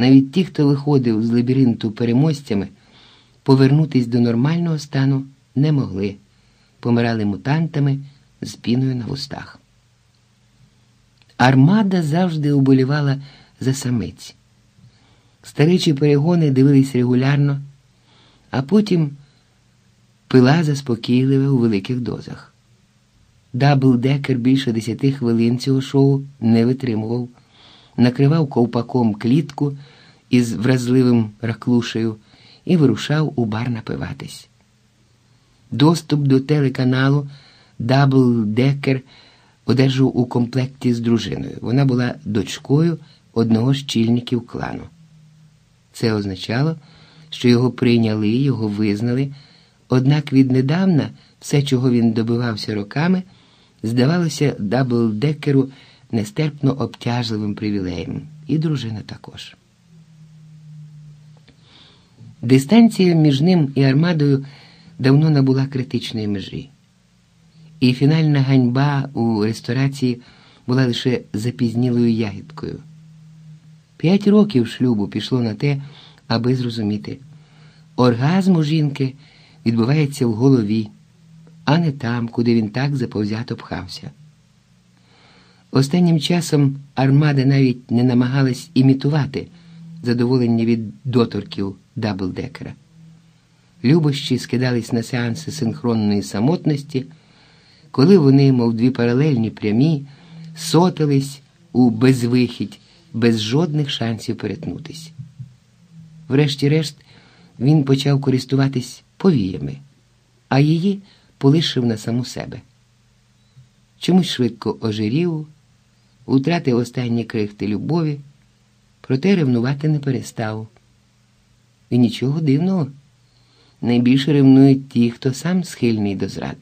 Навіть ті, хто виходив з лабіринту переможцями, повернутись до нормального стану не могли, помирали мутантами з піною на вустах. Армада завжди уболівала за самиць. Старичі перегони дивились регулярно, а потім пила заспокійливе у великих дозах. Даблдекер більше десяти хвилин цього шоу не витримував, накривав ковпаком клітку із вразливим раклушею і вирушав у бар напиватись. Доступ до телеканалу Даблдекер одержав у комплекті з дружиною. Вона була дочкою одного з чільників клану. Це означало, що його прийняли, його визнали, однак віднедавна все, чого він добивався роками, здавалося Даблдекеру нестерпно обтяжливим привілеєм, і дружина також. Дистанція між ним і армадою давно набула критичної межі, і фінальна ганьба у ресторації була лише запізнілою ягідкою. П'ять років шлюбу пішло на те, аби зрозуміти, оргазм у жінки відбувається в голові, а не там, куди він так заповзято пхався. Останнім часом армада навіть не намагалась імітувати задоволення від доторків Даблдекера. Любощі скидались на сеанси синхронної самотності, коли вони, мов дві паралельні прямі, сотились у безвихідь, без жодних шансів перетнутись. Врешті-решт, він почав користуватись повіями, а її полишив на саму себе. Чомусь швидко ожирів, утратив останні крихти любові, проте ревнувати не перестав. І нічого дивного. Найбільше ревнують ті, хто сам схильний до зрад.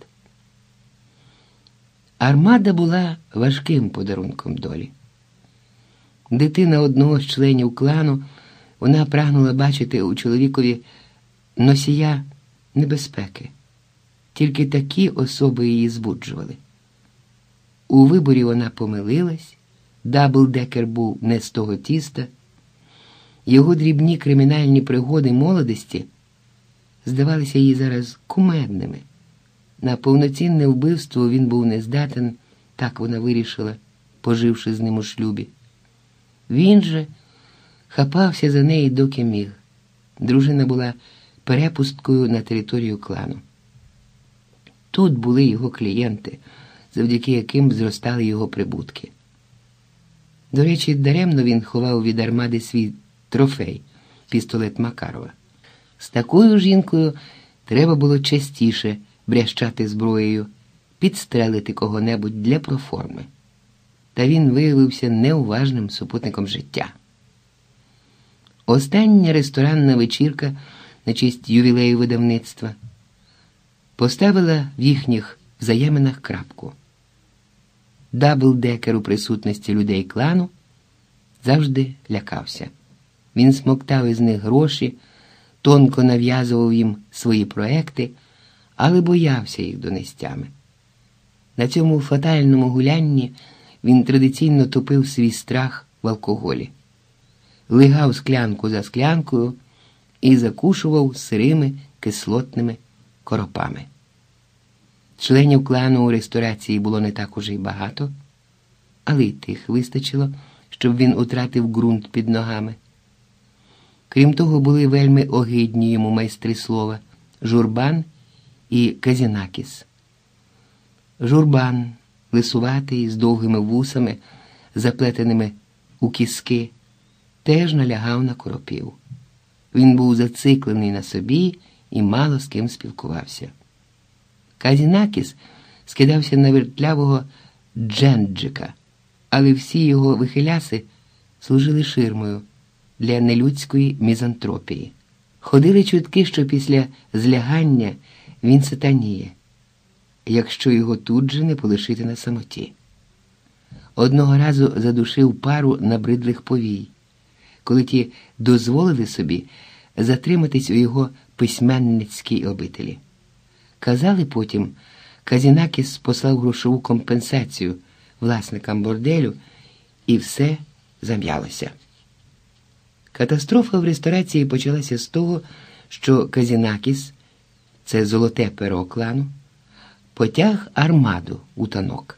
Армада була важким подарунком долі. Дитина одного з членів клану, вона прагнула бачити у чоловікові носія небезпеки. Тільки такі особи її збуджували. У виборі вона помилилась, Даблдекер був не з того тіста. Його дрібні кримінальні пригоди молодості здавалися їй зараз кумедними. На повноцінне вбивство він був не здатен, так вона вирішила, поживши з ним у шлюбі. Він же хапався за неї, доки міг. Дружина була перепусткою на територію клану. Тут були його клієнти, завдяки яким зростали його прибутки. До речі, даремно він ховав від армади свій трофей, пістолет Макарова. З такою жінкою треба було частіше брящати зброєю, підстрелити кого-небудь для проформи. Та він виявився неуважним супутником життя. Остання ресторанна вечірка на честь ювілею видавництва поставила в їхніх взаєминах крапку. Даблдекер у присутності людей клану завжди лякався. Він смоктав із них гроші, тонко нав'язував їм свої проекти, але боявся їх донестями. На цьому фатальному гулянні він традиційно топив свій страх в алкоголі, лигав склянку за склянкою і закушував сирими кислотними коропами. Членів клану у ресторації було не так уже й багато, але й тих вистачило, щоб він утратив ґрунт під ногами. Крім того, були вельми огидні йому майстри слова Журбан і Казінакіс. Журбан, лисуватий з довгими вусами, заплетеними у кіски, теж налягав на коропів. Він був зациклений на собі і мало з ким спілкувався. Казінакіс скидався на вертлявого дженджика, але всі його вихиляси служили ширмою для нелюдської мізантропії. Ходили чутки, що після злягання він сатаніє, якщо його тут же не полишити на самоті. Одного разу задушив пару набридлих повій, коли ті дозволили собі затриматись у його письменницькій обителі. Казали потім, Казінакіс послав грошову компенсацію власникам борделю, і все зам'ялося. Катастрофа в ресторації почалася з того, що Казінакіс, це золоте перо клану, потяг армаду у танок.